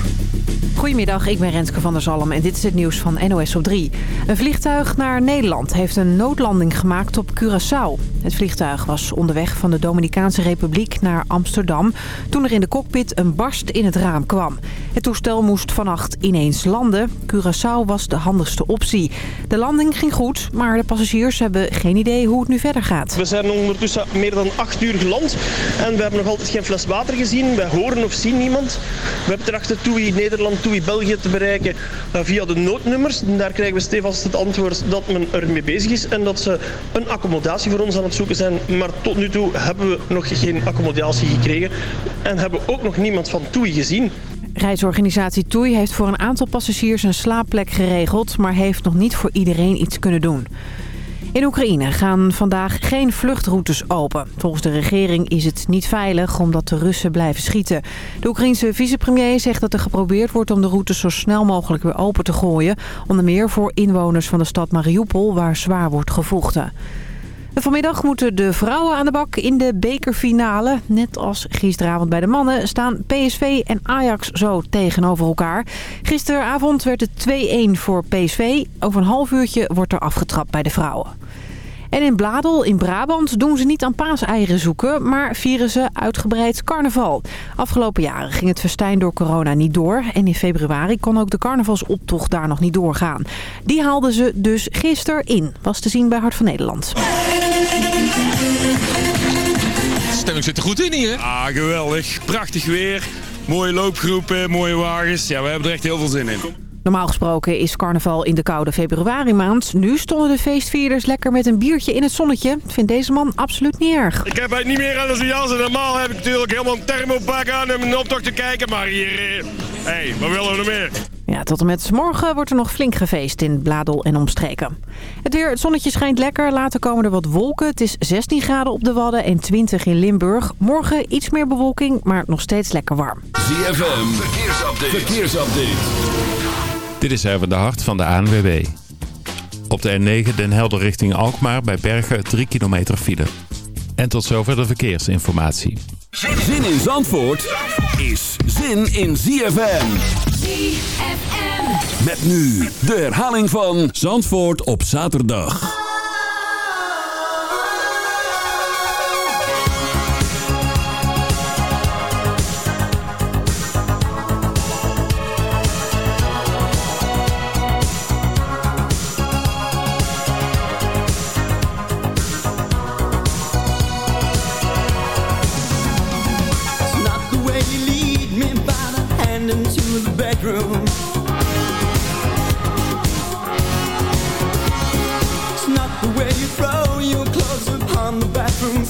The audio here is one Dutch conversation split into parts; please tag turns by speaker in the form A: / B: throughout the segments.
A: Thank you. Goedemiddag, ik ben Renske van der Zalm en dit is het nieuws van NOS op 3. Een vliegtuig naar Nederland heeft een noodlanding gemaakt op Curaçao. Het vliegtuig was onderweg van de Dominicaanse Republiek naar Amsterdam... toen er in de cockpit een barst in het raam kwam. Het toestel moest vannacht ineens landen. Curaçao was de handigste optie. De landing ging goed, maar de passagiers hebben geen idee hoe het nu verder gaat.
B: We zijn ondertussen meer dan acht uur geland en we hebben nog altijd geen fles water gezien. Wij horen of zien niemand. We hebben erachter TUI Nederland, België te bereiken uh, via de noodnummers. Daar krijgen we stevast het antwoord dat men ermee bezig is en dat ze een accommodatie voor ons aan het zoeken zijn. Maar tot nu toe hebben we nog geen accommodatie gekregen en hebben ook nog niemand van TUI gezien.
A: Reisorganisatie TUI heeft voor een aantal passagiers een slaapplek geregeld... maar heeft nog niet voor iedereen iets kunnen doen. In Oekraïne gaan vandaag geen vluchtroutes open. Volgens de regering is het niet veilig omdat de Russen blijven schieten. De Oekraïense vicepremier zegt dat er geprobeerd wordt om de routes zo snel mogelijk weer open te gooien. Onder meer voor inwoners van de stad Mariupol waar zwaar wordt gevochten. Vanmiddag moeten de vrouwen aan de bak in de bekerfinale. Net als gisteravond bij de mannen staan PSV en Ajax zo tegenover elkaar. Gisteravond werd het 2-1 voor PSV. Over een half uurtje wordt er afgetrapt bij de vrouwen. En in Bladel in Brabant doen ze niet aan paaseieren zoeken, maar vieren ze uitgebreid carnaval. Afgelopen jaren ging het festijn door corona niet door en in februari kon ook de carnavalsoptocht daar nog niet doorgaan. Die haalden ze dus gisteren in, was te zien bij Hart van Nederland.
C: De stemming zit er goed in hier.
D: Ah, geweldig. Prachtig weer. Mooie loopgroepen, mooie wagens. Ja, we hebben er echt heel veel zin in.
A: Normaal gesproken is carnaval in de koude februari maand. Nu stonden de feestvierders lekker met een biertje in het zonnetje. Vindt deze man absoluut niet erg.
D: Ik heb het niet meer aan als een jas. Normaal heb ik natuurlijk helemaal een thermopak aan om een optocht te kijken. Maar hier, hé, hey, wat willen we nog meer?
A: Ja, tot en met morgen wordt er nog flink gefeest in Bladel en omstreken. Het weer, het zonnetje schijnt lekker. Later komen er wat wolken. Het is 16 graden op de Wadden en 20 in Limburg. Morgen iets meer bewolking, maar nog steeds lekker warm.
E: ZFM, verkeersupdate. verkeersupdate.
F: Dit is even de hart van de ANWB. Op de N9 Den Helder richting Alkmaar bij Bergen 3 kilometer file. En tot zover de verkeersinformatie.
E: Zin in Zandvoort is zin in ZFM. ZFM. Met nu de herhaling van Zandvoort op zaterdag.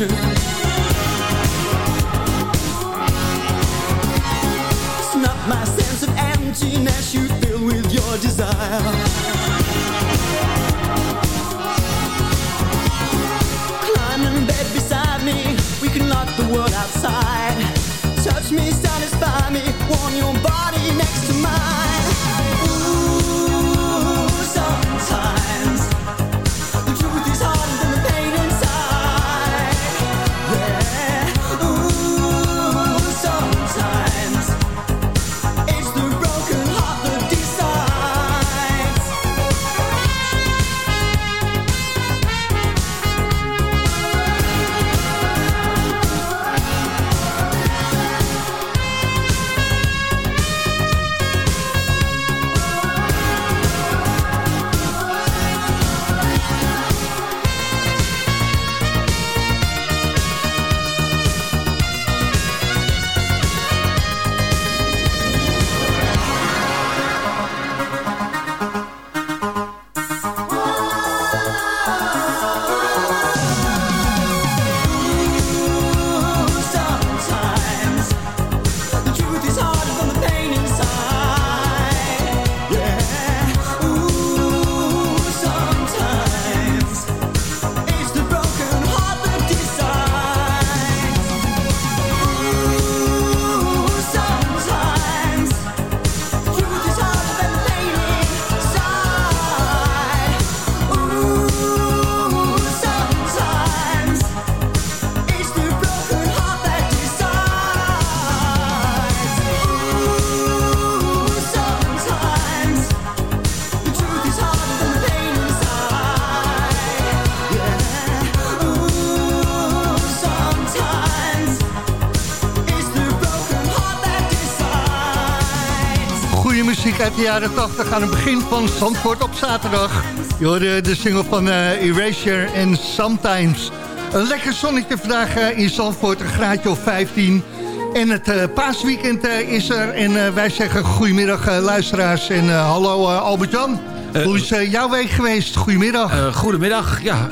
G: It's not my sense of emptiness
H: muziek uit de jaren 80 aan het begin van Zandvoort op zaterdag. Je hoorde de single van uh, Erasure en Sometimes. Een lekker zonnetje vandaag uh, in Zandvoort, een graadje of 15. En het uh, paasweekend is er en wij zeggen goedemiddag luisteraars en hallo Albert-Jan. Hoe is jouw week geweest? Goedemiddag.
I: goedemiddag, ja,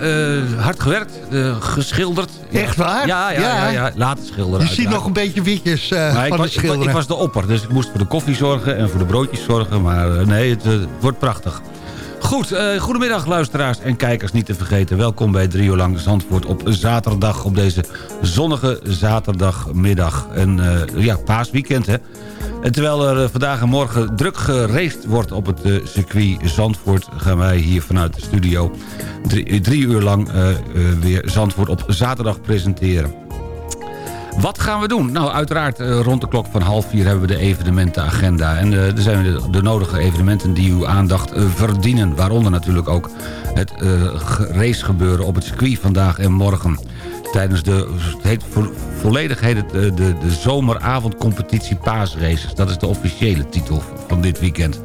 I: hard gewerkt, geschilderd.
H: Echt waar?
I: Ja, ja, ja. laten schilderen.
H: Je ziet nog een beetje witjes uh,
I: van
H: ik
I: was,
H: schilderen.
I: Ik, ik, was de opper, dus ik moest voor de koffie zorgen en voor de broodjes zorgen. Maar uh, nee, het, uh, wordt prachtig. Goed, uh, goedemiddag luisteraars en kijkers niet te vergeten. Welkom bij uur lang Zandvoort op zaterdag. Op deze zonnige zaterdagmiddag. En ja, paasweekend hè. Terwijl er vandaag en morgen druk geraced wordt op het uh, circuit Zandvoort... gaan wij hier vanuit de studio drie, drie uur lang weer Zandvoort op zaterdag presenteren. Wat gaan we doen? Nou, uiteraard rond de klok van half vier hebben we de evenementenagenda. En er zijn de, de, nodige evenementen die uw aandacht verdienen. Waaronder natuurlijk ook het racegebeuren op het circuit vandaag en morgen tijdens de, het heet vo, volledig heet het de, de, de zomeravondcompetitie paasraces. Dat is de officiële titel van dit weekend.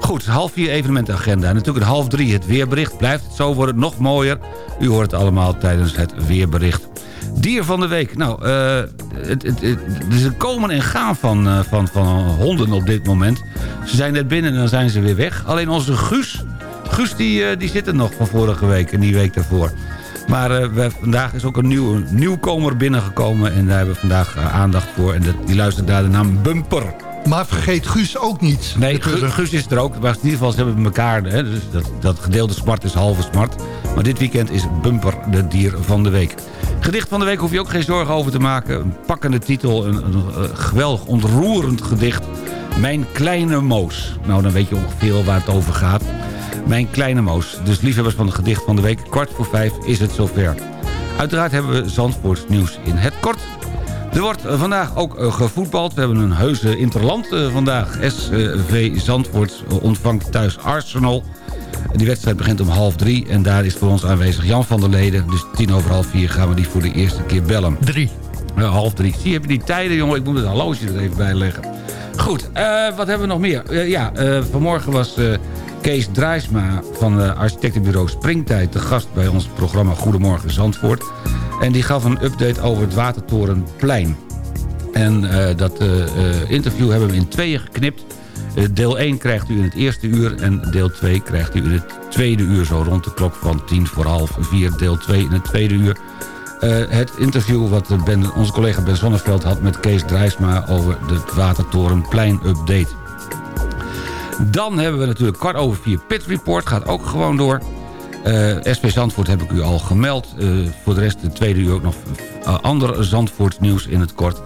I: Goed, half vier evenementenagenda. En natuurlijk een half drie het weerbericht. Blijft het zo, het nog mooier. U hoort het allemaal tijdens het weerbericht. Dier van de week. Nou, uh, het, het, het, ze komen en gaan van, uh, van, van honden op dit moment. Ze zijn net binnen en dan zijn ze weer weg. Alleen onze Guus, Guus die, die zit er nog van vorige week en die week daarvoor. Maar uh, we, vandaag is ook een nieuw, nieuwkomer binnengekomen. En daar hebben we vandaag uh, aandacht voor. En die luistert naar de naam Bumper.
H: Maar vergeet Guus ook niet.
I: Nee, Guus, Guus is er ook. Maar in ieder geval, ze hebben elkaar. Hè, dus dat, dat gedeelde smart is halve smart. Maar dit weekend is Bumper de dier van de week. Gedicht van de week hoef je ook geen zorgen over te maken. Een pakkende titel, een, een, een geweldig ontroerend gedicht. Mijn kleine moos. Nou, dan weet je ongeveer waar het over gaat. Mijn kleine moos. Dus liefhebbers van het gedicht van de week. Kwart voor vijf is het zover. Uiteraard hebben we Zandvoorts nieuws in het kort. Er wordt vandaag ook gevoetbald. We hebben een heuse interland vandaag. SV Zandvoort ontvangt thuis Arsenal. Die wedstrijd begint om half drie. En daar is voor ons aanwezig Jan van der Leden. Dus tien over half vier gaan we die voor de eerste keer bellen.
H: Drie.
I: Uh, half drie. Zie je die tijden, jongen? Ik moet het horloge er even bij leggen. Goed, uh, wat hebben we nog meer? Uh, ja, vanmorgen was... Kees Drijsma van de architectenbureau Springtijd... te gast bij ons programma Goedemorgen Zandvoort. En die gaf een update over het Watertorenplein. En uh, dat uh, interview hebben we in tweeën geknipt. Deel 1 krijgt u in het eerste uur... en deel 2 krijgt u in het tweede uur... zo rond de klok van tien voor half vier. Deel 2 in het tweede uur. het interview wat ben, onze collega Ben Zonneveld had met Kees Drijsma... over de Watertorenplein-update. Dan hebben we natuurlijk kwart over vier Pit Report. Gaat ook gewoon door. Uh, SP Zandvoort heb ik u al gemeld. Uh, voor de rest de tweede uur ook nog uh, ander Zandvoort nieuws in het kort.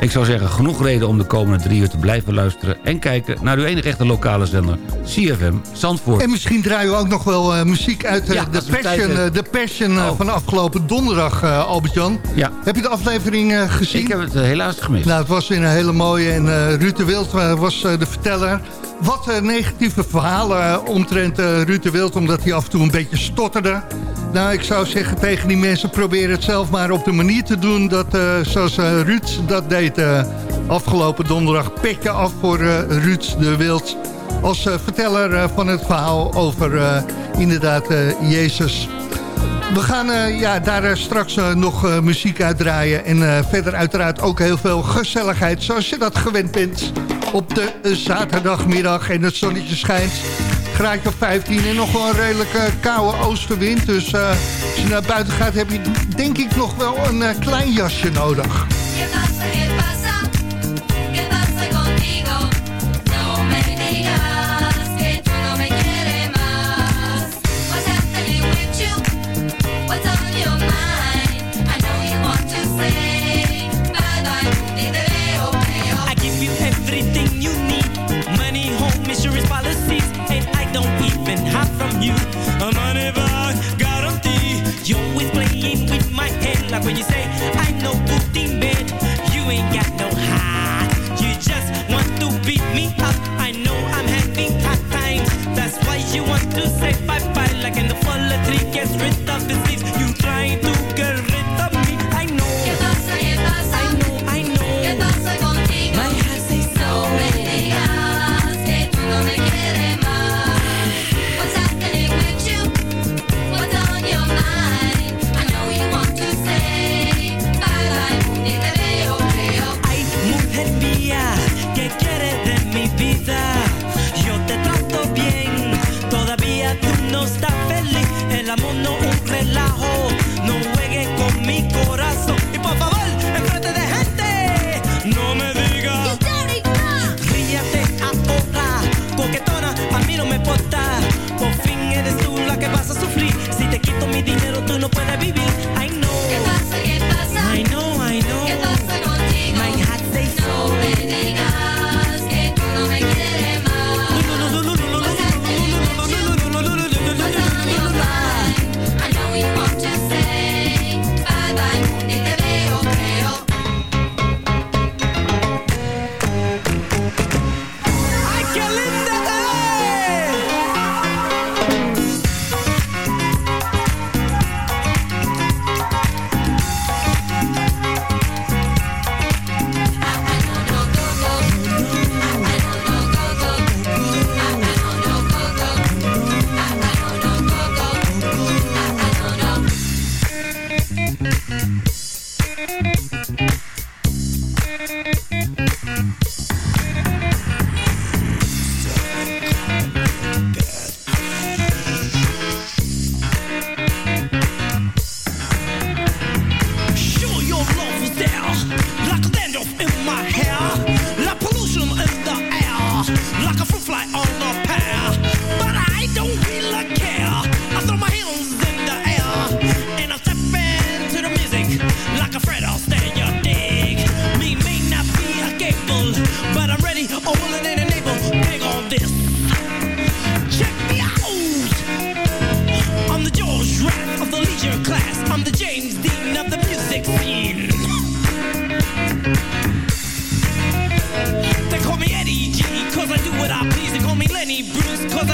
I: Ik zou zeggen, genoeg reden om de komende drie uur te blijven luisteren... en kijken naar uw enige echte lokale zender, CFM Zandvoort.
H: En misschien draaien we ook nog wel muziek uit
I: ja,
H: de Passion, de passion oh. van afgelopen donderdag, Albert-Jan.
I: Ja.
H: Heb je de aflevering gezien?
I: Ik heb het helaas gemist.
H: Nou, het was weer een hele mooie en Ruud de Wild was de verteller wat uh, negatieve verhalen uh, omtrent uh, Ruud de Wild... omdat hij af en toe een beetje stotterde. Nou, ik zou zeggen tegen die mensen... probeer het zelf maar op de manier te doen... Dat, zoals Ruud dat deed afgelopen donderdag. Petje af voor Ruud de Wild... als verteller van het verhaal over inderdaad Jezus... We gaan uh, ja, daar uh, straks uh, nog muziek uitdraaien. En verder uiteraard ook heel veel gezelligheid. Zoals je dat gewend bent op de zaterdagmiddag. En het zonnetje schijnt. Graadje op 15 en nog wel een redelijke koude oostenwind. Dus als je naar buiten gaat heb je denk ik nog wel een klein jasje nodig.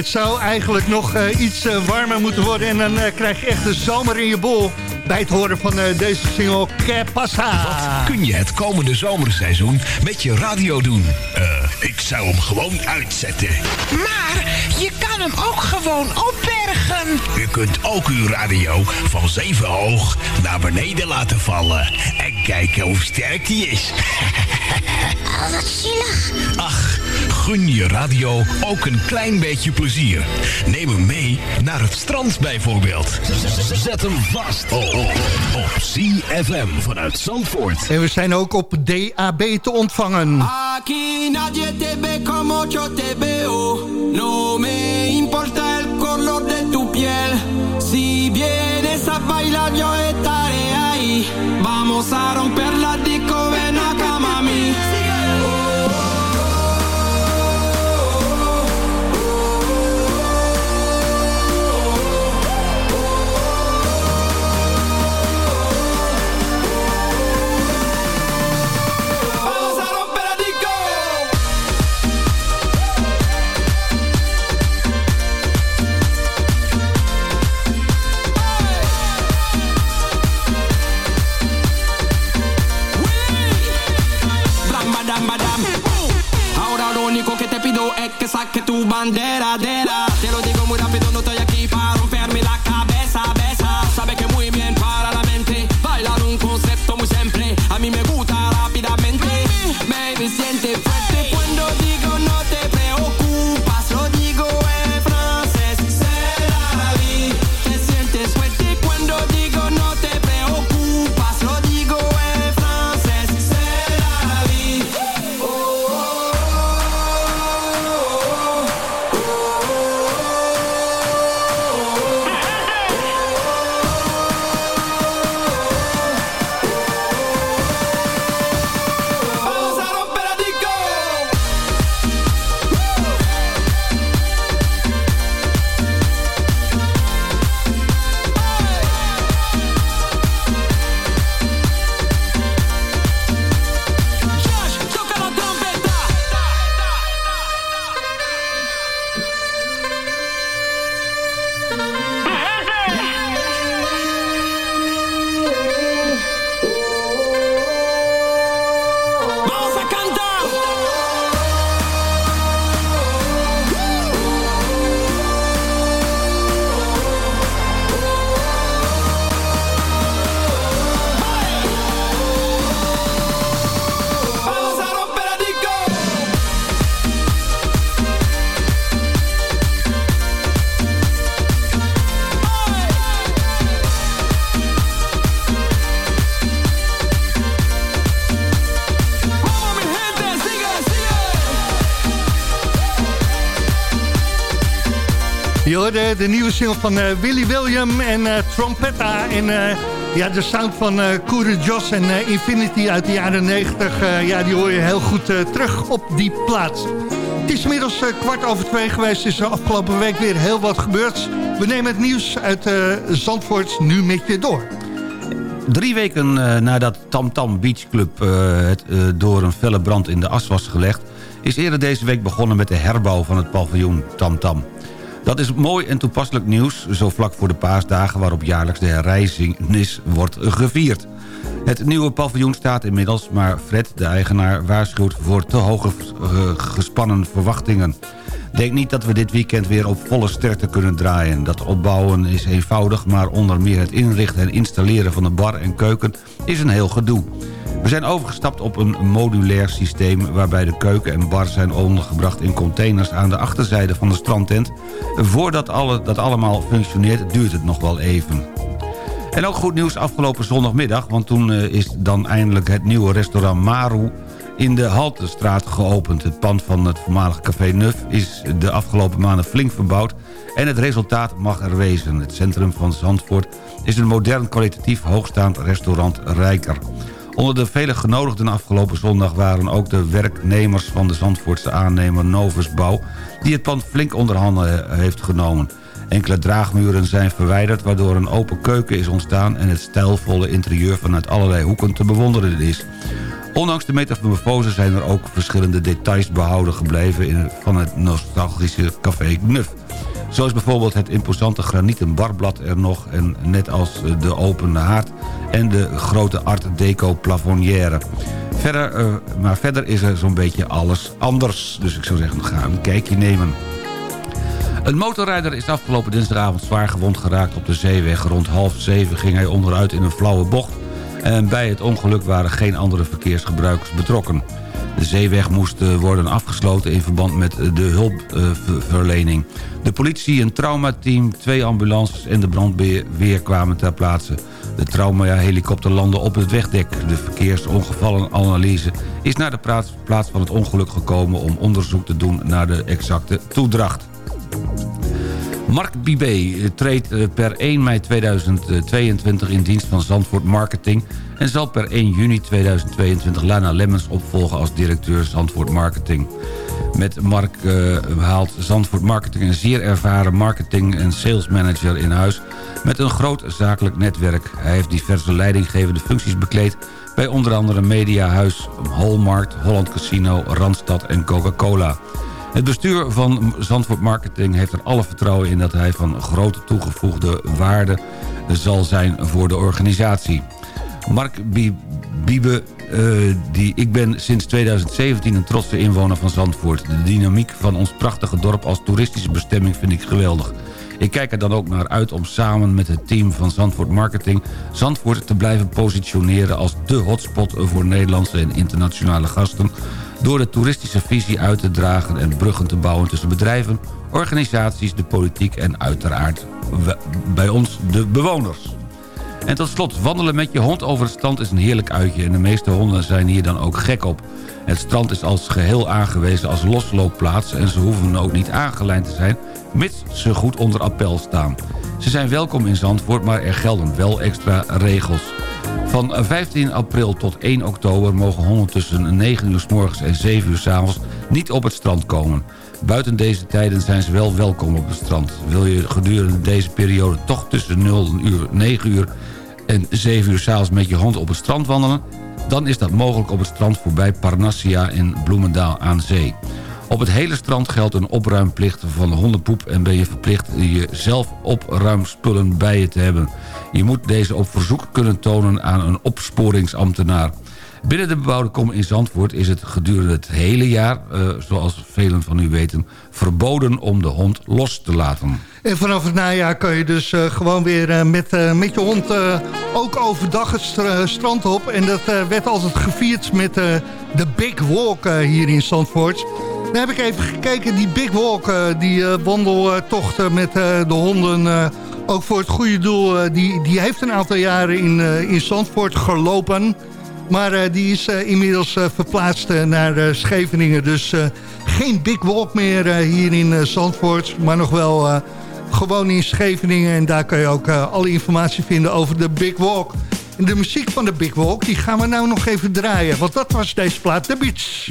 H: Het zou eigenlijk nog eh, iets eh, warmer moeten worden... en dan eh, krijg je echt de zomer in je bol... bij het horen van eh, deze single Que Pasa.
J: Kun je het komende zomerseizoen met je radio doen? Eh, ik zou hem gewoon uitzetten.
K: Maar je kan hem ook gewoon opbergen.
J: U kunt ook uw radio van zeven hoog naar beneden laten vallen. En kijken hoe sterk die is.
K: Oh, wat zielig.
J: Ach, gun je radio ook een klein beetje plezier. Neem hem mee naar het strand bijvoorbeeld. Zet hem vast oh, oh, op CFM vanuit Zandvoort.
H: En we zijn ook op DAB te ontvangen.
L: Aquí nadie te ve como yo te veo. No me importa el color de tu piel. Si vienes a bailar, yo estaré ahí. Vamos a romper
H: de nieuwe single van eh, Willy William en eh, Trompetta. En eh, ja, de sound van Koere Jos en Infinity uit de jaren 90. eh, ja, die hoor je heel goed terug op die plaats. Het is inmiddels kwart over twee geweest. is er afgelopen week weer heel wat gebeurd. We nemen het nieuws uit Zandvoort nu met je door.
I: Drie weken nadat Tam Tam Beach Club het, door een felle brand in de as was gelegd... is eerder deze week begonnen met de herbouw van het paviljoen Tam Tam. Dat is mooi en toepasselijk nieuws, zo vlak voor de paasdagen... waarop jaarlijks de herreizenis wordt gevierd. Het nieuwe paviljoen staat inmiddels, maar Fred, de eigenaar, waarschuwt voor te hoge eh, gespannen verwachtingen. Denk niet dat we dit weekend weer op volle sterkte kunnen draaien. Dat opbouwen is eenvoudig, maar onder meer het inrichten en installeren van de bar en keuken is een heel gedoe. We zijn overgestapt op een modulair systeem... waarbij de keuken en bar zijn ondergebracht in containers aan de achterzijde van de strandtent. Voordat alle, dat allemaal functioneert duurt het nog wel even. En ook goed nieuws afgelopen zondagmiddag... want toen eh, is dan eindelijk het nieuwe restaurant Maru in de Haltestraat geopend. Het pand van het voormalige Café Nuf is de afgelopen maanden flink verbouwd... en het resultaat mag er wezen. Het centrum van Zandvoort is een modern kwalitatief hoogstaand restaurant Rijker. Onder de vele genodigden afgelopen zondag waren ook de werknemers van de Zandvoortse aannemer Novus Bouw... die het pand flink onder handen heeft genomen. Enkele draagmuren zijn verwijderd waardoor een open keuken is ontstaan... en het stijlvolle interieur vanuit allerlei hoeken te bewonderen is. Ondanks de metamorfose zijn er ook verschillende details behouden gebleven... Van het nostalgische café Knuf. Zo is bijvoorbeeld het imposante granieten barblad er nog... en net als de open haard en de grote art deco plafonière. Verder, uh, maar verder is er zo'n beetje alles anders. Dus ik zou zeggen, ga een kijkje nemen. Een motorrijder is afgelopen dinsdagavond zwaar gewond geraakt op de zeeweg. Rond half zeven ging hij onderuit in een flauwe bocht... en bij het ongeluk waren geen andere verkeersgebruikers betrokken. De zeeweg moest eh, worden afgesloten in verband met de hulpverlening. De politie, een traumateam, twee ambulances en de brandweer kwamen ter plaatse. De traumahelikopter landde op het wegdek. De verkeersongevallenanalyse is naar de plaats van het ongeluk gekomen... om onderzoek te doen naar de exacte toedracht. Mark Bibé treedt eh, per 1 mei 2022 in dienst van Zandvoort Marketing... en zal per 1 juni 2022 Lana Lemmens opvolgen als directeur Zandvoort Marketing. Met Mark uh, haalt Zandvoort Marketing een zeer ervaren marketing- en salesmanager in huis... met een groot zakelijk netwerk. Hij heeft diverse leidinggevende functies bekleed... bij onder andere Mediahuis, Holmarkt, Holland Casino, Randstad en Coca-Cola... Het bestuur van Zandvoort Marketing heeft er alle vertrouwen in... dat hij van grote toegevoegde waarde zal zijn voor de organisatie. Mark Biebe, uh, die, ik ben sinds 2017 een trotse inwoner van Zandvoort. De dynamiek van ons prachtige dorp als toeristische bestemming vind ik geweldig. Ik kijk er dan ook naar uit om samen met het team van Zandvoort Marketing... Zandvoort te blijven positioneren als de hotspot voor Nederlandse en internationale gasten door de toeristische visie uit te dragen en bruggen te bouwen tussen bedrijven, organisaties, de politiek en uiteraard bij ons de bewoners. En tot slot, wandelen met je hond over het strand is een heerlijk uitje... en de meeste honden zijn hier dan ook gek op. Het strand is als geheel aangewezen als losloopplaats... en ze hoeven ook niet aangelijnd te zijn, mits ze goed onder appel staan. Ze zijn welkom in Zandvoort, maar er gelden wel extra regels. Van 15 april tot 1 oktober mogen honden tussen 9 uur s morgens en 7 uur s avonds niet op het strand komen. Buiten deze tijden zijn ze wel welkom op het strand. Wil je gedurende deze periode toch tussen 0 uur, 9 uur en 7 uur s'avonds met je hond op het strand wandelen... dan is dat mogelijk op het strand voorbij Parnassia in Bloemendaal aan zee. Op het hele strand geldt een opruimplicht van hondenpoep... en ben je verplicht je zelf opruimspullen bij je te hebben. Je moet deze op verzoek kunnen tonen aan een opsporingsambtenaar. Binnen de bebouwde kom in Zandvoort is het gedurende het hele jaar... Uh, zoals velen van u weten, verboden om de hond los te laten.
H: En vanaf het najaar kan je dus uh, gewoon weer uh, met, met je hond ook overdag het strand op. En dat werd altijd gevierd met de Big Walk hier in Zandvoort. Dan heb ik even gekeken, die Big Walk, die wandeltochten met de honden... ook voor het goede doel, die, die heeft een aantal jaren in, in Zandvoort gelopen... Maar die is inmiddels verplaatst naar Scheveningen. Dus geen big walk meer hier in Zandvoort. Maar nog wel gewoon in Scheveningen. En daar kan je ook alle informatie vinden over de big walk. En de muziek van de big walk, die gaan we nou nog even draaien. Want dat was deze plaat, de Beach.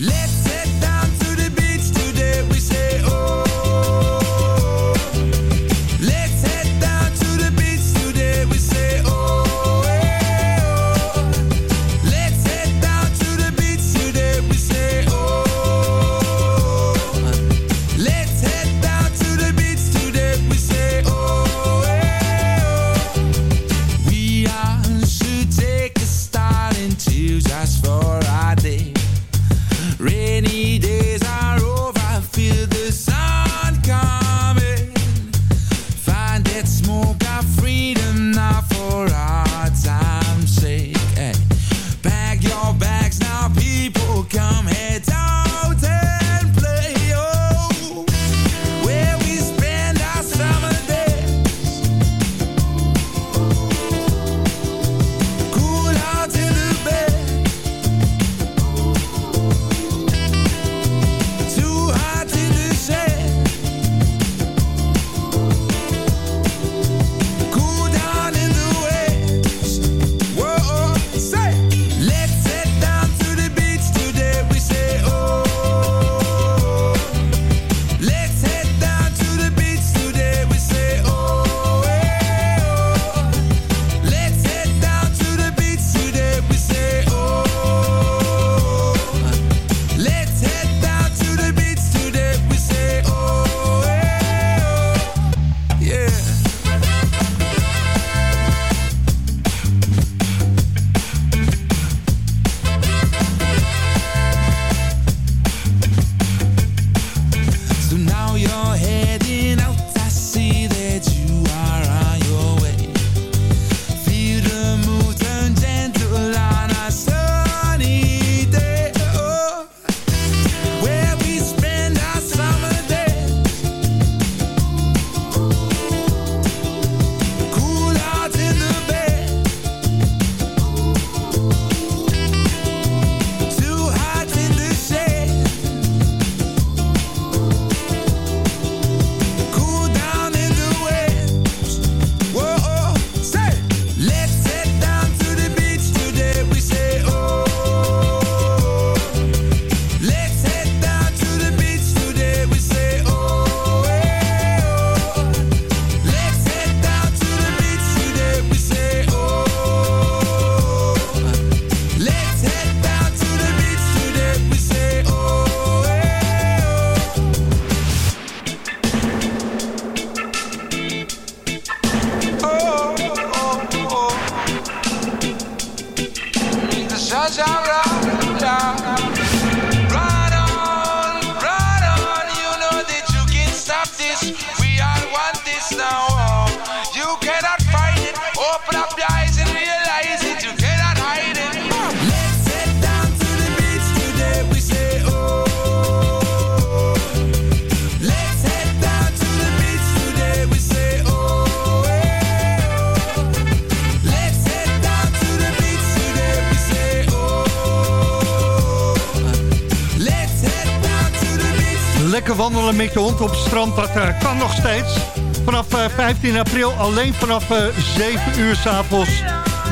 H: Dat eh, kan nog steeds. Vanaf eh, 15 april alleen vanaf eh 7 uur s'avonds.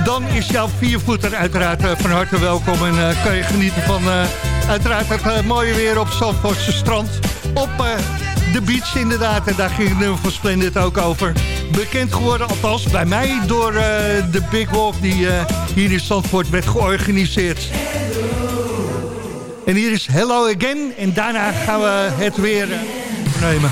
H: Dan is jouw viervoeter uiteraard eh, van harte welkom. En eh, kan je genieten van eh, uiteraard het eh, mooie weer op Zandvoortse strand. Op eh, de beach inderdaad. En daar ging het nummer van Splendid ook over. Bekend geworden, althans bij mij, door eh, de Big Walk... die eh, hier in Zandvoort werd georganiseerd. En hier is Hello Again. En daarna gaan we het weer eh, nemen.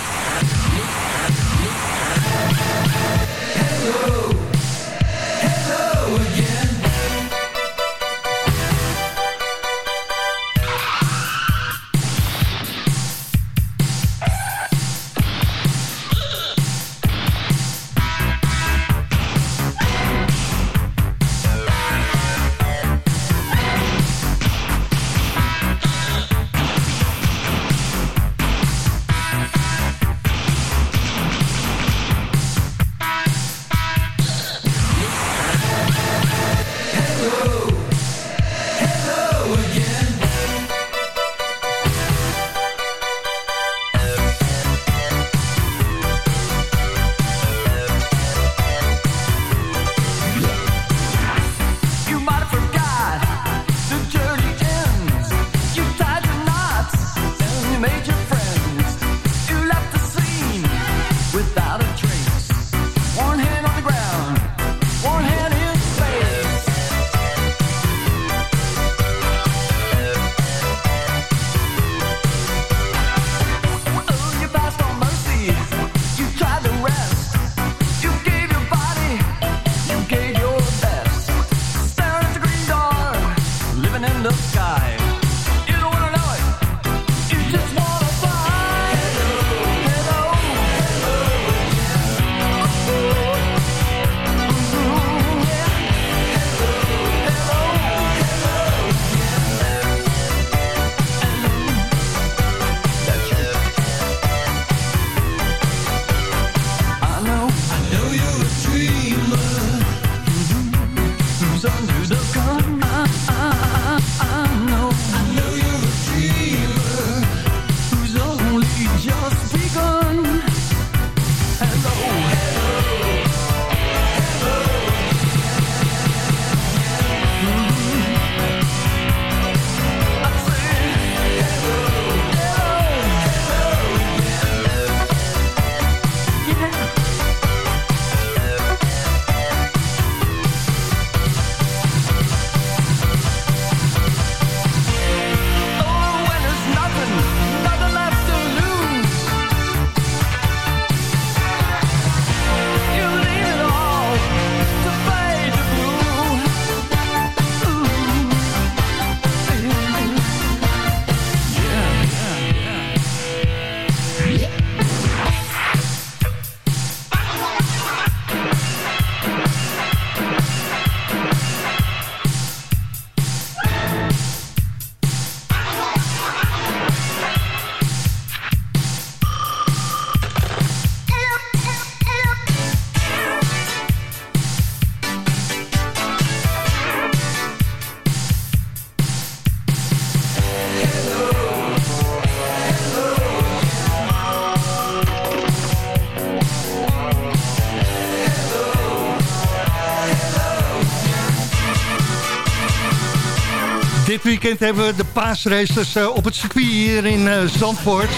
H: Weekend hebben we de paasraces eh, op het circuit hier in eh, Zandvoort.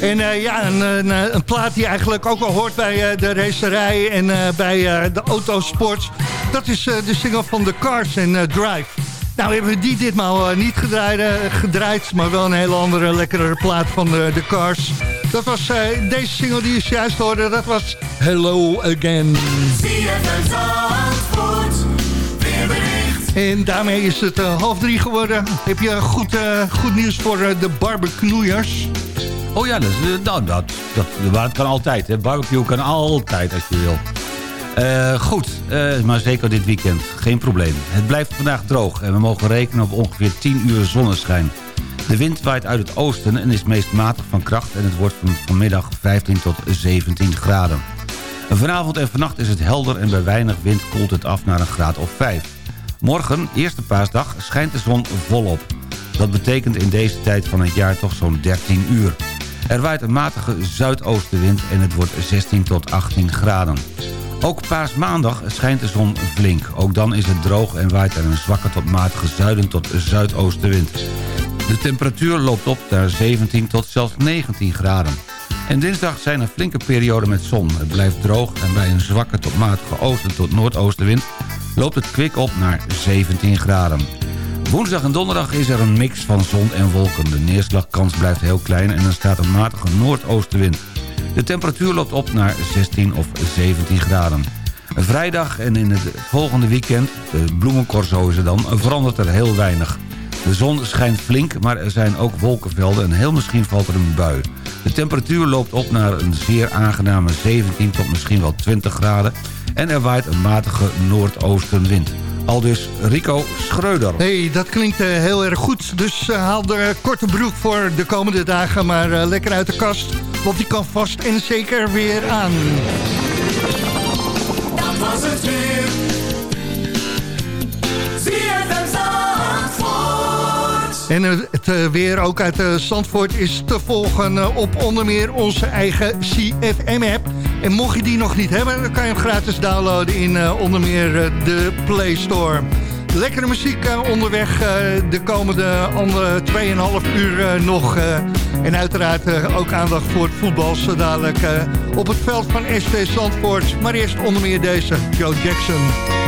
H: En eh, ja, een, een, een plaat die eigenlijk ook al hoort bij de racerij en bij de autosport. Dat is de single van The Cars en Drive. Nou hebben we die ditmaal niet gedraaid, gedraaid, maar wel een hele andere lekkere plaat van The Cars. Dat was deze single die je juist hoorde, dat was Hello Again. En daarmee is het eh, half drie geworden. Heb je goed, eh, goed nieuws voor eh, de barbecnoeiers?
I: Oh ja, dat, nou, dat, dat, kan altijd. Hè. Barbecue kan altijd als je wil. Goed, maar zeker dit weekend. Geen probleem. Het blijft vandaag droog en we mogen rekenen op ongeveer 10 uur zonneschijn. De wind waait uit het oosten en is meest matig van kracht... en het wordt van, vanmiddag 15 tot 17 graden. Vanavond en vannacht is het helder en bij weinig wind koelt het af naar een graad of 5. Morgen, eerste paasdag, schijnt de zon volop. Dat betekent in deze tijd van het jaar toch zo'n 13 uur. Er waait een matige zuidoostenwind en het wordt 16 tot 18 graden. Ook paasmaandag schijnt de zon flink. Ook dan is het droog en waait er een zwakke tot matige zuiden tot zuidoostenwind. De temperatuur loopt op naar 17 tot zelfs 19 graden. En dinsdag zijn er flinke perioden met zon. Het blijft droog en bij een zwakke tot matige oosten tot noordoostenwind... loopt het kwik op naar 17 graden. Woensdag en donderdag is er een mix van zon en wolken. De neerslagkans blijft heel klein en er staat een matige noordoostenwind. De temperatuur loopt op naar 16 of 17 graden. Vrijdag en in het volgende weekend, de bloemencorso is er dan, verandert er heel weinig. De zon schijnt flink, maar er zijn ook wolkenvelden en heel misschien valt er een bui. De temperatuur loopt op naar een zeer aangename 17 tot misschien wel 20 graden... en er waait een matige noordoostenwind. Aldus Rico Schreuder.
H: hey, dat klinkt eh, heel erg goed. Dus eh, haal de eh, korte broek voor de komende dagen maar lekker uit de kast. Want die kan vast en zeker weer aan.
G: Dat was het weer.
H: En het eh, weer ook uit eh, Zandvoort is te volgen eh, op onder meer onze eigen CFM-app. En mocht je die nog niet hebben, dan kan je hem gratis downloaden in onder meer de Play Store. Lekkere muziek onderweg de komende andere 2,5 uur nog. en uiteraard ook aandacht voor het voetbal zo dadelijk op het veld van SV Zandvoort. Maar eerst onder meer deze, Joe Jackson.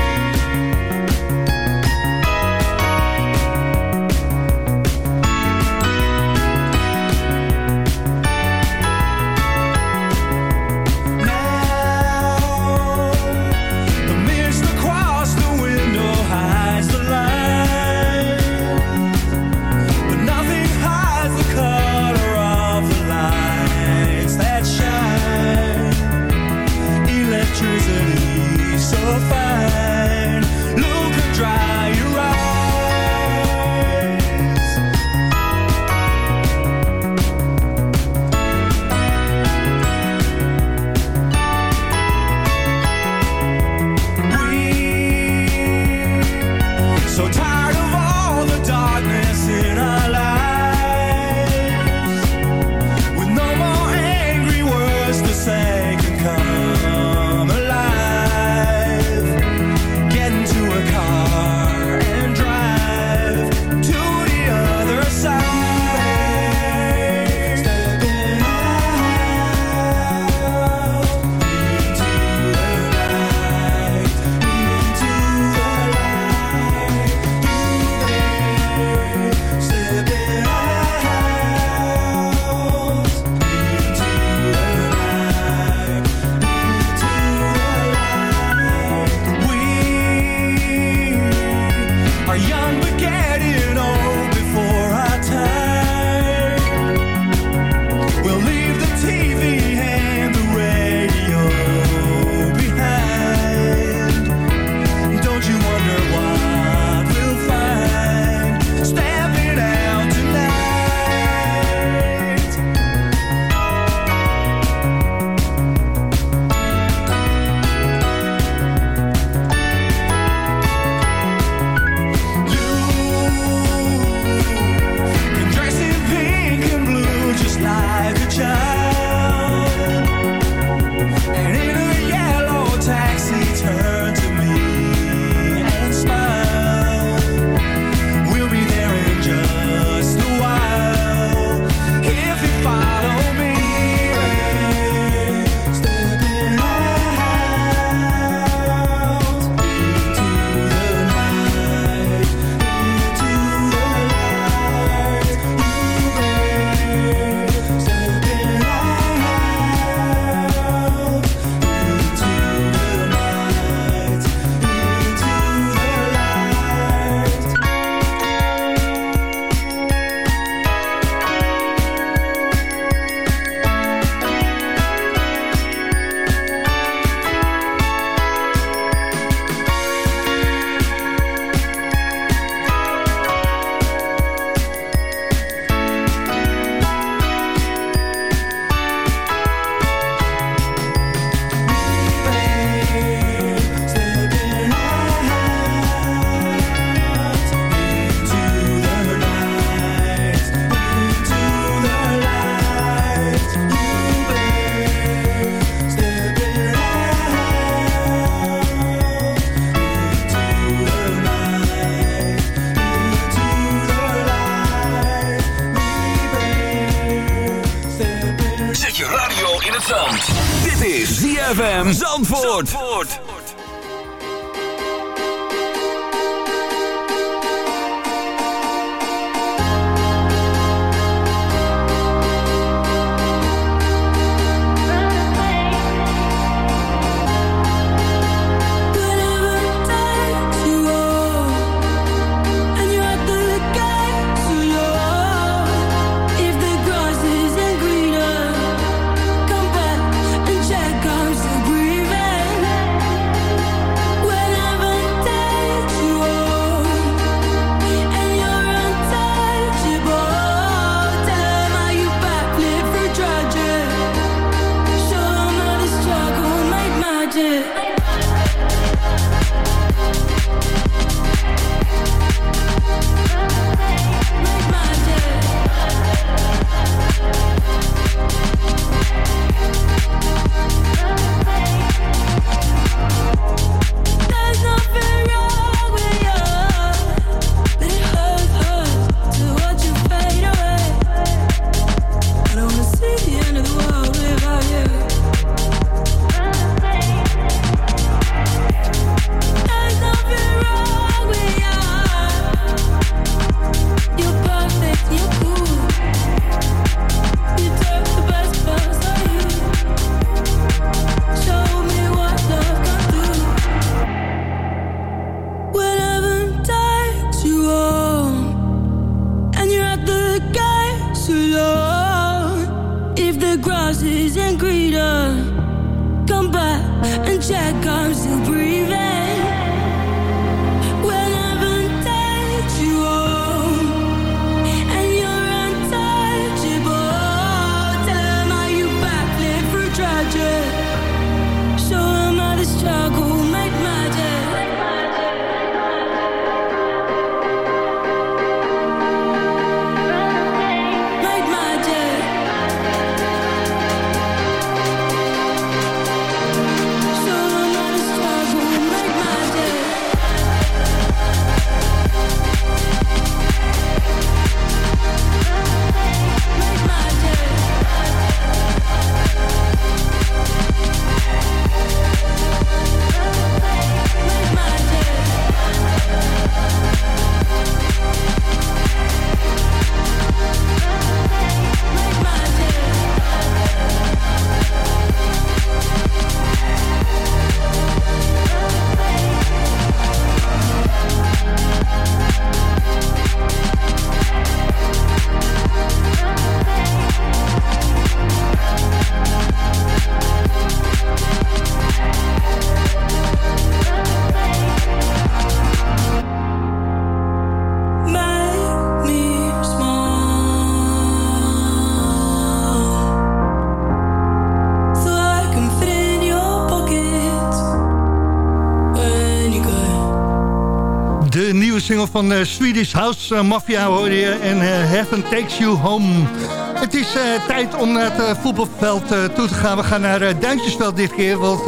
H: Van eh, Swedish House eh, Mafia hoorde je en eh, Heaven Takes You Home. Het is tijd om naar het voetbalveld toe te gaan. We gaan naar Duintjesveld dit keer, want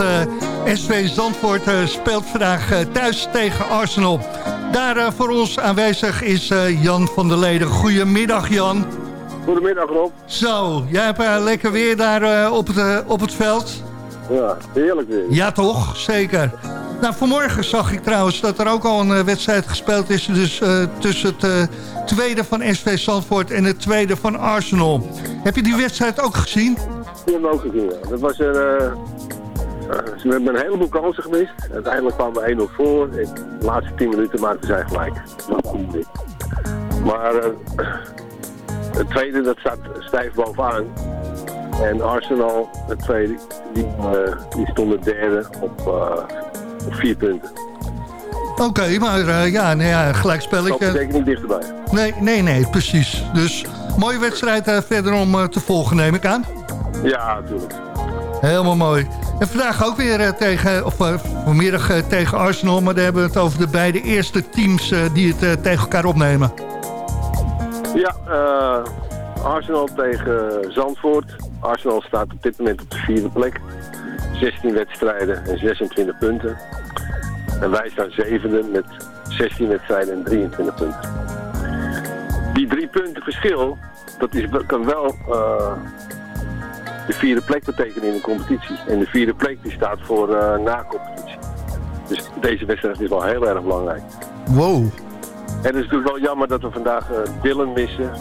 H: SV Zandvoort speelt vandaag thuis tegen Arsenal. Daar voor ons aanwezig is Jan van der Leden. Goedemiddag Jan.
M: Goedemiddag Rob.
H: Zo, jij hebt lekker weer daar op, het, op het veld.
M: Ja, heerlijk weer.
H: Ja toch, zeker. Nou, vanmorgen zag ik trouwens dat er ook al een eh, wedstrijd gespeeld is... Dus, eh, tussen het eh, tweede van SV Zandvoort en het tweede van Arsenal. Heb je die wedstrijd ook gezien?
M: Die hebben we ook gezien. Dat was een... ze hebben een heleboel kansen gemist. Uiteindelijk kwamen we 1-0 voor. De laatste 10 minuten maakten zij gelijk. Dat. Maar het tweede, dat staat stijf bovenaan. En Arsenal, het tweede, die, eh, die stonden derde op, op vier punten.
H: Oké, maar eh, ja, nou ja,
M: Dat
H: gelijkspelletje.
M: betekent niet dichterbij.
H: Nee, nee, nee, precies. Dus mooie wedstrijd eh, verder om eh, te volgen, neem ik aan.
M: Ja, natuurlijk.
H: Helemaal mooi. En vandaag ook weer tegen, of vanmiddag tegen Arsenal, maar dan hebben we het over de beide eerste teams die het tegen elkaar opnemen.
M: Ja, Arsenal tegen Zandvoort. Arsenal staat op dit moment op de vierde plek. 16 wedstrijden en 26 punten. En wij staan zevende met 16 wedstrijden en 23 punten. Die drie punten verschil, dat is, kan wel eh, de vierde plek betekenen in de competitie. En de vierde plek die staat voor eh na-competitie. Dus deze wedstrijd is wel heel erg belangrijk.
H: Wow.
M: En het is natuurlijk wel jammer dat we vandaag eh, Dylan missen.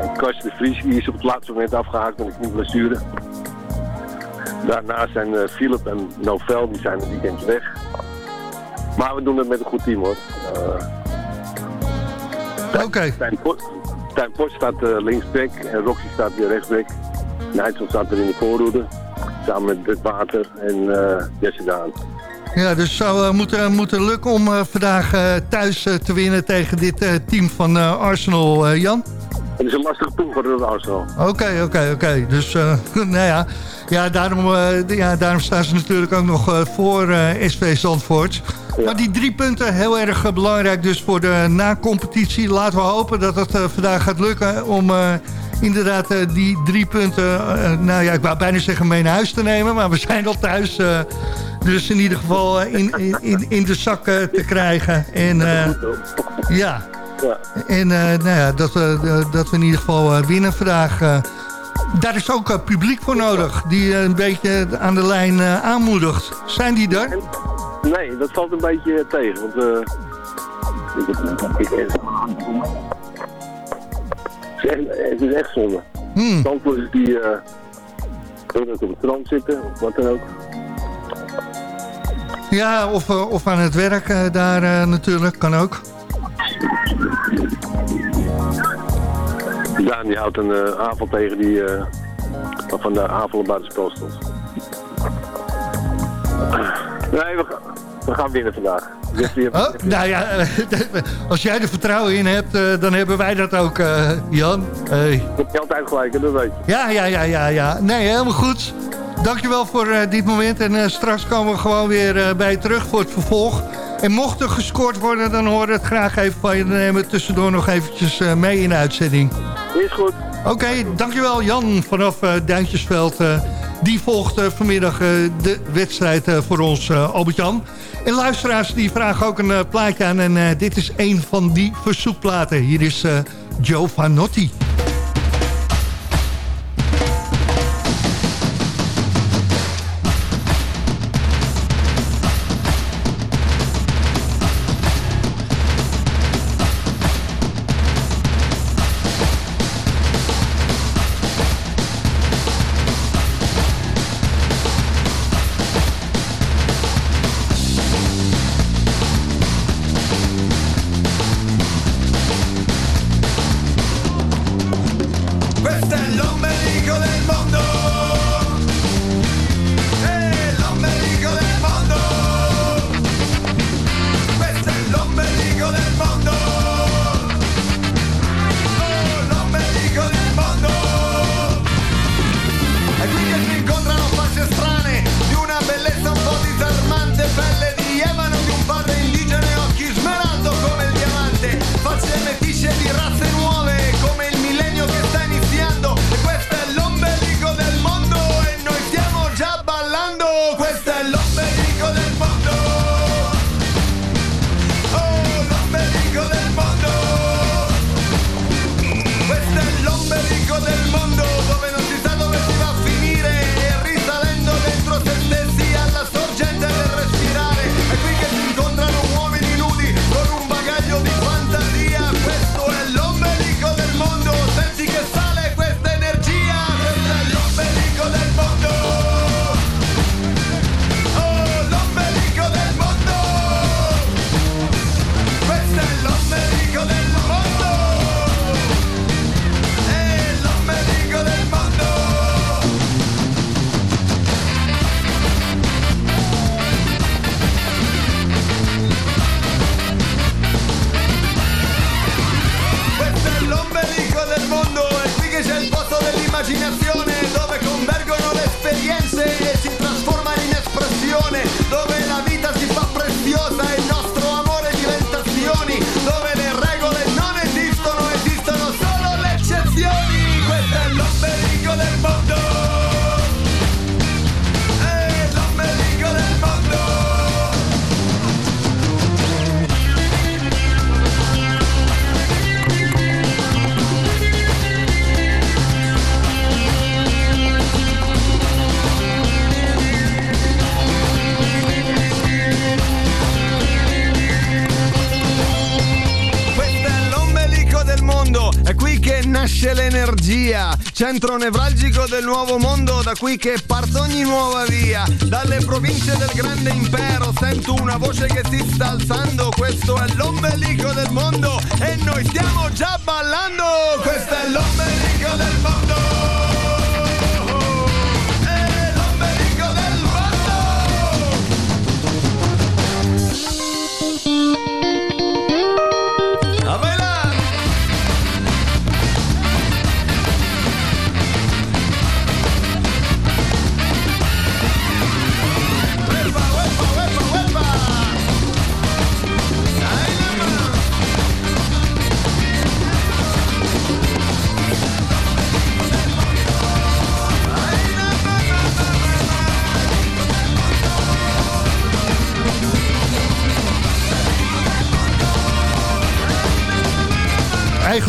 M: En Karsten de Vries die is op het laatste moment afgehaakt met een knieblessure. Daarnaast zijn eh, Philip en Novel, die zijn een weekendje weg. Maar we doen het met een goed team hoor.
H: Oké.
M: Stijn Pot, Stijn Pot staat eh, linksback en Roxy staat weer rechtsback. Nijtsel staat er in de voorhoede. Samen met Bert Water en eh, Jesse Daan.
H: Ja, dus zou eh, moeten, moeten lukken om eh, vandaag eh, thuis eh, te winnen tegen dit eh, team van eh, Arsenal, eh, Jan?
M: Het is een lastige pool voor Arsenal.
H: Oké, oké, oké. Dus, eh, nou ja, ja, daarom, eh, ja, daarom staan ze natuurlijk ook nog eh, voor eh, SV Zandvoort. Maar die drie punten, heel erg belangrijk dus voor de na-competitie. Laten we hopen dat het vandaag gaat lukken om inderdaad die drie punten... nou ja, ik wou bijna zeggen mee naar huis te nemen, maar we zijn al thuis... dus in ieder geval in, in, in, de zak te krijgen. En ja, en nou ja, dat, we, dat we in ieder geval winnen vandaag. Daar is ook eh, publiek voor nodig, die eh, een beetje aan de lijn eh, aanmoedigt. Zijn die er?
M: Nee, dat valt een beetje tegen. Want ik heb, ik, het, is echt, het is echt zonde.
H: Hmm.
M: Zandvoorters die willen op het strand zitten, of wat dan ook.
H: Ja, of, of aan het werk daar natuurlijk, kan ook.
M: Daan die houdt een eh, avond tegen die eh, van de spel stond. Nee, we, gaan- we gaan winnen vandaag.
H: Oh, nou ja, eh, als jij er vertrouwen in hebt, dan hebben wij dat ook, Jan. Hey.
M: Ik heb altijd gelijk, hè, dat weet je.
H: Ja, ja, ja, ja, ja. Nee, helemaal goed. Dankjewel voor dit moment. En straks komen we gewoon weer bij je terug voor het vervolg. En mocht er gescoord worden, dan horen we het graag even van je. Dan nemen we tussendoor nog eventjes eh, mee in de uitzending.
M: Is goed.
H: Oké, dankjewel Jan vanaf eh, Duintjesveld. eh, die volgt vanmiddag de wedstrijd voor ons, Albert-Jan. En luisteraars die vragen ook een plaatje aan. En dit is een van die verzoekplaten. Hier is Joe Vanotti.
N: Centro nevralgico del nuovo mondo, da qui che parte ogni nuova via. Dalle province del grande impero sento una voce che si sta alzando, questo è l'ombelico del mondo e noi stiamo già ballando, questo è l'ombelico del mondo.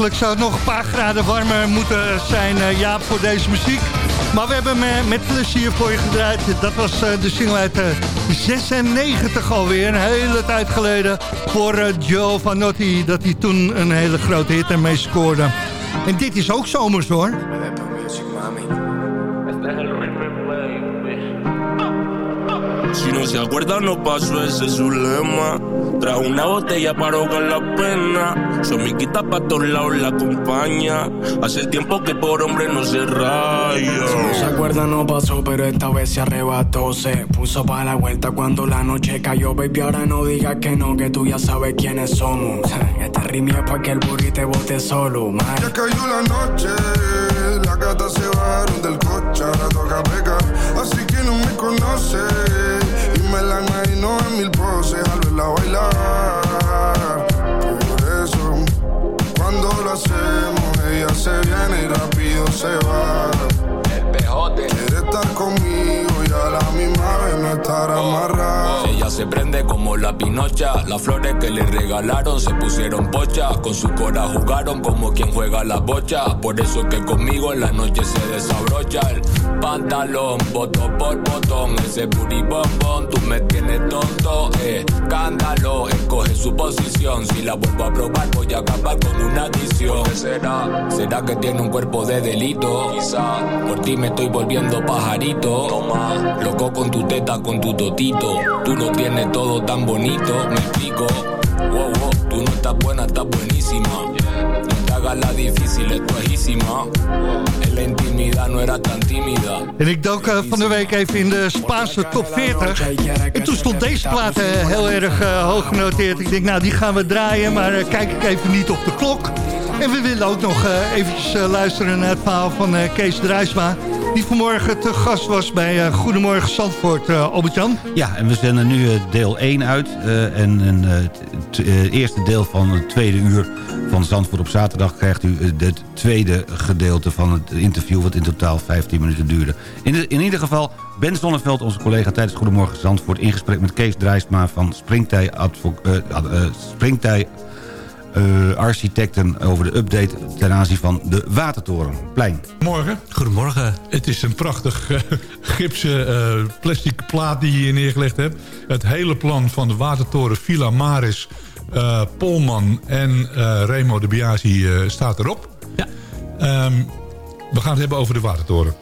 H: Eigenlijk zou nog een paar graden warmer moeten zijn, eh, Jaap, voor deze muziek. Maar we hebben eh, met plezier voor je gedraaid. Dat was eh, de single uit eh, 96 alweer, een hele tijd geleden... voor eh, Joe Vanotti, dat hij toen een hele grote hit ermee scoorde. En dit is ook zomers, hoor.
O: Si no se acuerda, no ese es su lema. Trajo una botella la pena. Su amiguita pa' todos lados la acompaña. Hace tiempo que por hombre no se raya.
P: Si no se acuerda no pasó, pero esta vez se arrebató Se puso para la vuelta cuando la noche cayó Baby, ahora no digas que no, que tú ya sabes quiénes somos Este ritmo es pa' que el burrito te bote solo, man
Q: Ya cayó la noche, las gatas se bajaron del coche, ahora toca pegar. Así que no me conoce y me la imagino en mil poses al verla bailar. Hacemos, ella se viene y rápido se va. Quiere estar conmigo y a la misma vez no estar amarrada.
O: Ella se prende como la pinocha. Las flores que le regalaron se pusieron pocha. Con su cora jugaron como quien juega la bocha. Por eso es que conmigo en la noche se desabrocha el pantalón. Botón por botón, ese booty bombón. Tú me tienes tonto, eh. Cándalo, escoge su posición. Si la vuelvo a probar, voy a acabar con una adicción. ¿Qué será? ¿Será que tiene un cuerpo de delito? Quizá por ti me estoy volviendo pajarito. Toma, loco con tu teta, con tu totito. Tú no tienes todo tan bonito, me explico. Buena, estás buenísima. No te. En no era tan tímida.
H: En ik dook eh, van de week even in de Spaanse top 40. En toen stond deze plaat eh, heel erg eh, hoog genoteerd. Ik denk, nou, die gaan we draaien, maar kijk ik even niet op de klok. En we willen ook nog eventjes luisteren naar het verhaal van Kees Drijsma... die vanmorgen te gast was bij eh, Goedemorgen Zandvoort, eh Albert-Jan.
I: Ja, en we zenden nu eh, deel 1 uit. en het eerste deel van het tweede uur van Zandvoort op zaterdag... krijgt u het tweede gedeelte van het interview... wat in totaal 15 minuten duurde. In, in ieder geval, Ben Zonneveld, onze collega tijdens Goedemorgen Zandvoort... in gesprek met Kees Drijsma van Springtij, Advo- ad- Springtij eh, Architecten... over de update ten aanzien van de Watertorenplein.
R: Morgen. Goedemorgen. Het is een prachtig eh, gipsen eh, plastic plaat die je hier neergelegd hebt. Het hele plan van de watertoren Villa Maris, eh, Polman en eh, Remo de Biasi eh, staat erop. Ja. we gaan het hebben over de watertoren.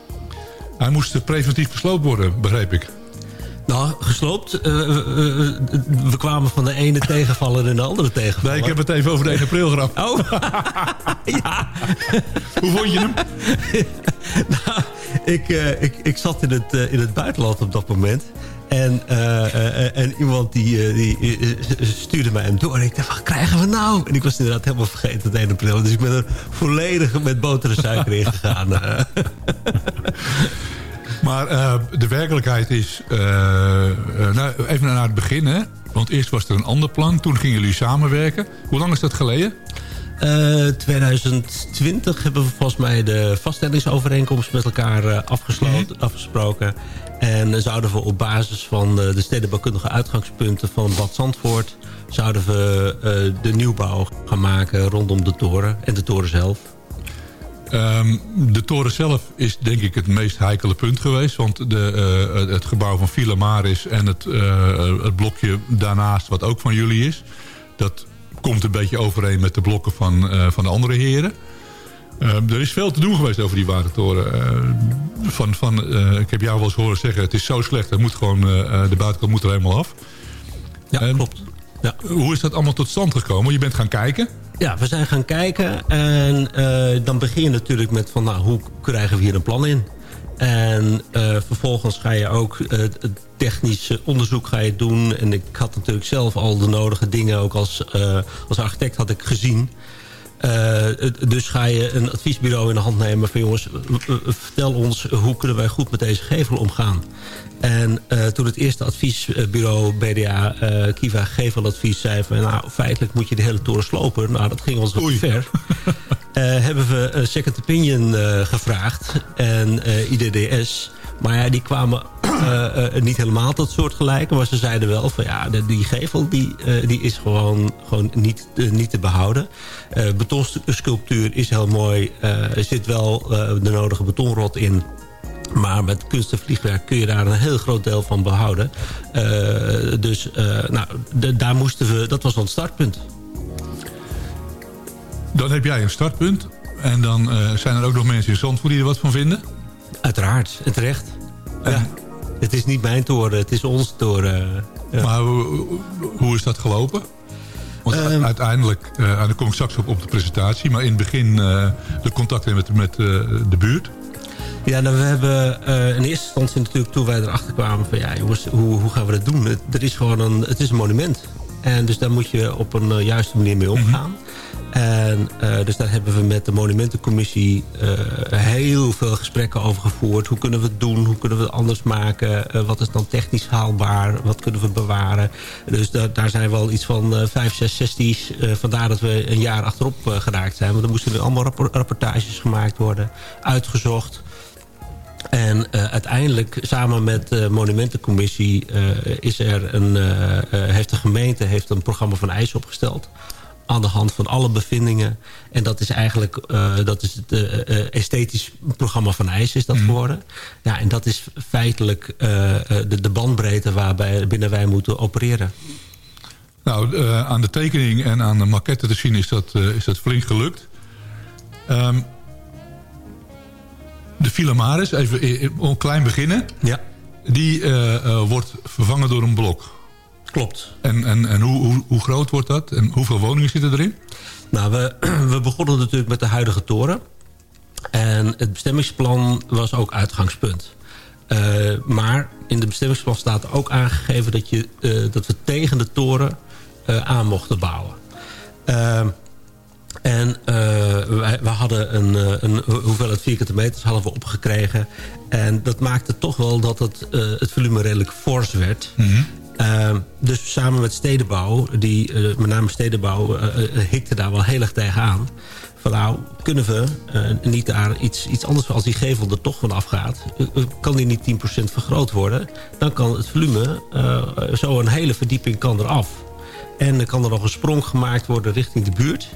R: Hij moest preventief gesloopt worden, begreep ik.
S: Nou, gesloopt. eh, eh, eh, we kwamen van de ene tegenvaller in de andere tegenvaller.
R: Nee, ik heb het even over de 1 april grap.
S: Oh, ja.
R: Hoe vond je hem?
S: nou, ik, ik, ik zat in het, in het buitenland op dat moment. En, en iemand die, die stuurde mij hem door. En ik dacht, wat krijgen we nou? En ik was inderdaad helemaal vergeten het 1 april. Dus ik ben er volledig met boter en suiker in gegaan.
R: Maar eh, de werkelijkheid is... eh, eh, nou, even naar het begin, hè. Want eerst was er een ander plan. Toen gingen jullie samenwerken. Hoe lang is dat geleden?
S: Eh, 2020 hebben we volgens mij de vaststellingsovereenkomst met elkaar afgesloten, afgesproken. En zouden we op basis van de stedenbouwkundige uitgangspunten van Bad Zandvoort... zouden we de nieuwbouw gaan maken rondom de toren en de toren zelf.
R: Ehm, de toren zelf is denk ik het meest heikele punt geweest. Want de, eh, het gebouw van Villa Maris en het, eh, het blokje daarnaast, wat ook van jullie is... dat komt een beetje overeen met de blokken van, eh, van de andere heren. Eh, er is veel te doen geweest over die watertoren. Eh, van, van, ik heb jou wel eens horen zeggen, het is zo slecht, het moet gewoon, de buitenkant moet er helemaal af.
S: Ja, klopt.
R: Hoe is dat allemaal tot stand gekomen? Je bent gaan kijken.
S: Ja, we zijn gaan kijken en eh, dan begin je natuurlijk met van nou, hoe krijgen we hier een plan in? En eh, vervolgens ga je ook eh, het technische onderzoek ga je doen. En ik had natuurlijk zelf al de nodige dingen ook als, als architect had ik gezien. Dus ga je een adviesbureau in de hand nemen van jongens, vertel ons hoe kunnen wij goed met deze gevel omgaan. En eh, toen het eerste adviesbureau BDA eh, Kiva Geveladvies zei van nou feitelijk moet je de hele toren slopen. Nou dat ging ons te ver. Eh, hebben we een second opinion gevraagd en IDDS. Maar ja, die kwamen niet helemaal tot soortgelijke. Maar ze zeiden wel van ja, die gevel die, die is gewoon, gewoon niet, niet te behouden. Eh betonsculptuur is heel mooi. Er zit wel de nodige betonrot in. Maar met kunst en vliegwerk kun je daar een heel groot deel van behouden. Eh, dus eh, nou, de- daar moesten we, dat was ons startpunt.
R: Dan heb jij een startpunt. En dan eh, zijn er ook nog mensen in Zandvoort die er wat van vinden.
S: Uiteraard, en terecht. Ja. Het is niet mijn toren, het is ons toren. Ja.
R: Maar hoe, hoe is dat gelopen? Want
S: Ehm.
R: uiteindelijk, en daar kom ik straks op, op de presentatie... maar in het begin de contacten met, met de buurt.
S: Ja, nou, we hebben eh, in eerste instantie natuurlijk toen wij erachter kwamen van ja jongens, hoe, hoe gaan we dat doen? Het, er is gewoon een, het is een monument. En dus daar moet je op een eh, juiste manier mee omgaan. En eh, dus daar hebben we met de monumentencommissie heel veel gesprekken over gevoerd. Hoe kunnen we het doen? Hoe kunnen we het anders maken? Wat is dan technisch haalbaar? Wat kunnen we bewaren? Dus daar, daar zijn wel iets van vijf, zes sessies. Eh, vandaar dat we een jaar achterop geraakt zijn. Want er moesten nu allemaal rappor- rapportages gemaakt worden. Uitgezocht. En eh, uiteindelijk, samen met de monumentencommissie, eh, is er een, eh, heeft de gemeente heeft een programma van eisen opgesteld. Aan de hand van alle bevindingen. En dat is eigenlijk dat is het esthetisch programma van eisen is dat geworden. Ja, en dat is feitelijk de, de bandbreedte waarbij binnen wij moeten opereren.
R: Nou, aan de tekening en aan de maquette te zien is dat, is dat flink gelukt. Ehm, de Filamaris, even eh, een klein beginnen.
S: Ja.
R: Die eh, eh, wordt vervangen door een blok.
S: Klopt.
R: En, en, en hoe, hoe, hoe groot wordt dat? En hoeveel woningen zitten erin?
S: Nou, we, we begonnen natuurlijk met de huidige toren. En het bestemmingsplan was ook uitgangspunt. Eh, maar in de bestemmingsplan staat ook aangegeven dat, je, eh, dat we tegen de toren eh, aan mochten bouwen. Ehm, en eh, wij, we hadden een, eh, een hoeveelheid vierkante meters hadden we opgekregen. En dat maakte toch wel dat het, eh, het volume redelijk fors werd. Uh, dus samen met stedenbouw, die, met name stedenbouw, hikte daar wel heel erg tegenaan. Van nou, kunnen we niet daar iets, iets anders als die gevel er toch vanaf gaat... kan die niet 10% vergroot worden... dan kan het volume, zo een hele verdieping kan eraf. En dan kan er nog een sprong gemaakt worden richting de buurt.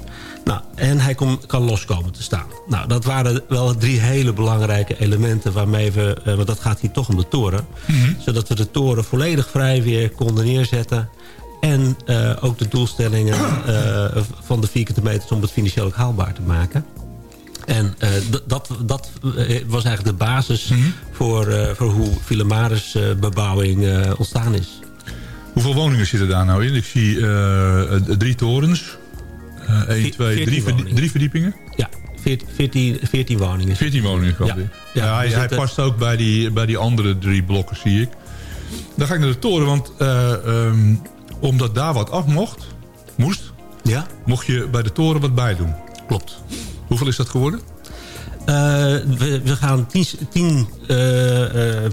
S: Nou, en hij kom, kan loskomen te staan. Nou, dat waren wel drie hele belangrijke elementen waarmee we... Uh, want dat gaat hier toch om de toren. Mm -hmm. Zodat we de toren volledig vrij weer konden neerzetten. En uh, ook de doelstellingen uh, van de vierkante meters om het financieel ook haalbaar te maken. En dat, dat was eigenlijk de basis mm -hmm. voor, voor hoe Filamaris bebouwing ontstaan is.
R: Hoeveel woningen zitten daar nou in? Ik zie drie torens. Uh, 1, 2, 3, drie verdiepingen?
S: Ja, 14, 14 woningen.
R: 14 woningen, ja. ja. ja hij, hij past ook bij die, bij die andere drie blokken, zie ik. Dan ga ik naar de toren, want uh, um, omdat daar wat af mocht, moest,
S: ja?
R: mocht je bij de toren wat bij doen.
S: Klopt.
R: Hoeveel is dat geworden?
S: Uh, we, we, gaan 10, 10 uh,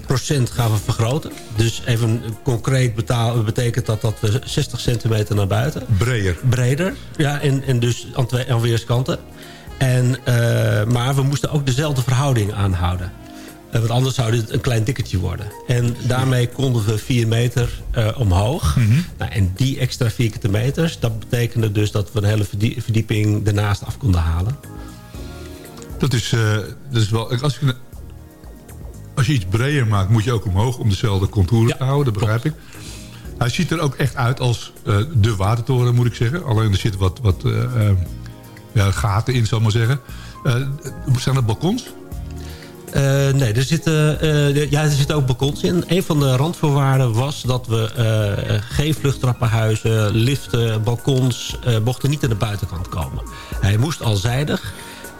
S: procent gaan we vergroten. Dus even concreet betaal, betekent dat dat we 60 centimeter naar buiten.
R: Breder.
S: Breder, ja, en, en dus aan, twee, aan weerskanten. En, uh, maar we moesten ook dezelfde verhouding aanhouden. Want anders zou dit een klein dikkertje worden. En daarmee konden we 4 meter uh, omhoog. Mm -hmm. nou, en die extra vierkante meters, dat betekende dus dat we een hele verdieping daarnaast af konden halen.
R: Dat is, uh, dat is wel... Als, ik, als je iets breder maakt, moet je ook omhoog om dezelfde contouren ja, te houden. Dat begrijp klopt. ik. Hij ziet er ook echt uit als uh, de watertoren, moet ik zeggen. Alleen er zitten wat, wat uh, ja, gaten in, zal ik maar zeggen. Eh, zijn er balkons?
S: Eh, nee, er zitten, eh, ja, er zitten ook balkons in. Een van de randvoorwaarden was dat we eh, geen vluchttrappenhuizen, liften, balkons... eh, mochten niet aan de buitenkant komen. Hij moest alzijdig.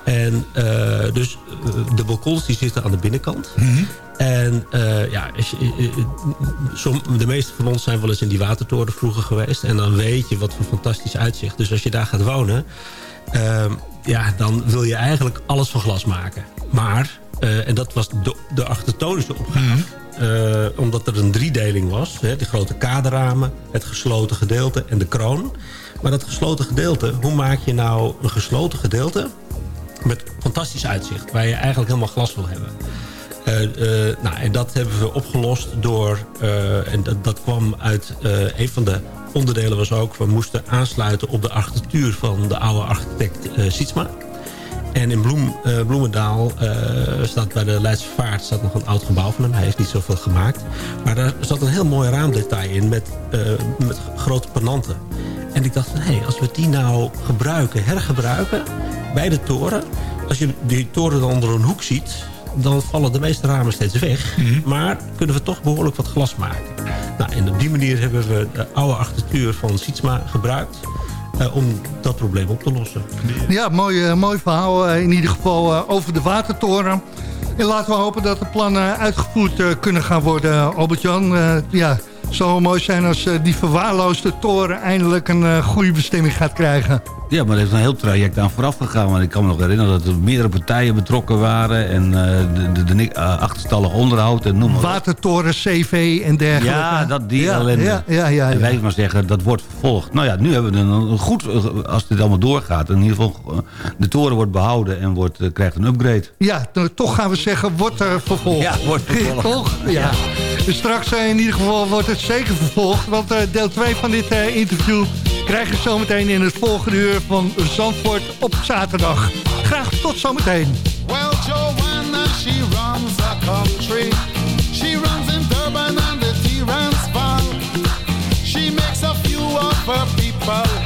S: En eh, dus eh, de balkons die zitten aan de binnenkant. En eh, ja, de meeste van ons zijn wel eens in die watertoren vroeger geweest. En dan weet je wat voor fantastisch uitzicht. Dus als je daar gaat wonen, ehm, ja, dan wil je eigenlijk alles van glas maken. Maar, en dat was de, de architectonische opgave. eh, omdat er een driedeling was. Hè, de grote kaderramen, het gesloten gedeelte en de kroon. Maar dat gesloten gedeelte, hoe maak je nou een gesloten gedeelte... met fantastisch uitzicht, waar je eigenlijk helemaal glas wil hebben. Eh, eh, nou, en dat hebben we opgelost door... eh, en dat, kwam uit... een van de onderdelen was ook... we moesten aansluiten op de architectuur van de oude architect Sietsma. En in Bloem, Bloemendaal staat bij de Leidse Vaart staat nog een oud gebouw van hem. Hij heeft niet zoveel gemaakt. Maar daar zat een heel mooi raamdetail in met, met grote penanten. En ik dacht van, hé, als we die nou gebruiken, hergebruiken bij de toren... als je die toren dan onder een hoek ziet... dan vallen de meeste ramen steeds weg. Maar kunnen we toch behoorlijk wat glas maken. Nou, en op die manier hebben we de oude architectuur van Sietsma gebruikt... eh, om dat probleem op te lossen.
H: Ja, mooi, eh, mooi verhaal eh, in ieder geval over de watertoren. En laten we hopen dat de plannen uitgevoerd kunnen gaan worden, Albert-Jan. Eh, ja, zou wel mooi zijn als eh, die verwaarloosde toren eindelijk een eh, goede bestemming gaat krijgen.
I: Ja, maar er is een heel traject aan vooraf gegaan. Want ik kan me nog herinneren dat er meerdere partijen betrokken waren... en eh, de, de, de, achterstallig onderhoud en noem maar.
H: Watertoren, CV en dergelijke.
I: Ja, dat die
H: ja,
I: ellende.
H: Ja, ja, ja,
I: En
H: ja.
I: wij maar zeggen, dat wordt vervolgd. Nou ja, nu hebben we een, goed, als dit allemaal doorgaat... in ieder geval, de toren wordt behouden en wordt, krijgt een upgrade.
H: Ja, toch gaan we zeggen, wordt er vervolgd.
I: Ja, wordt vervolgd.
H: toch? Ja. Dus straks in ieder geval wordt het zeker vervolgd. Want eh, deel 2 van dit eh, interview krijg je zometeen in het volgende uur van Zandvoort op zaterdag. Graag tot zometeen.
T: Well, Joanna, she runs a country. She runs in Durban and the. She makes a few of her people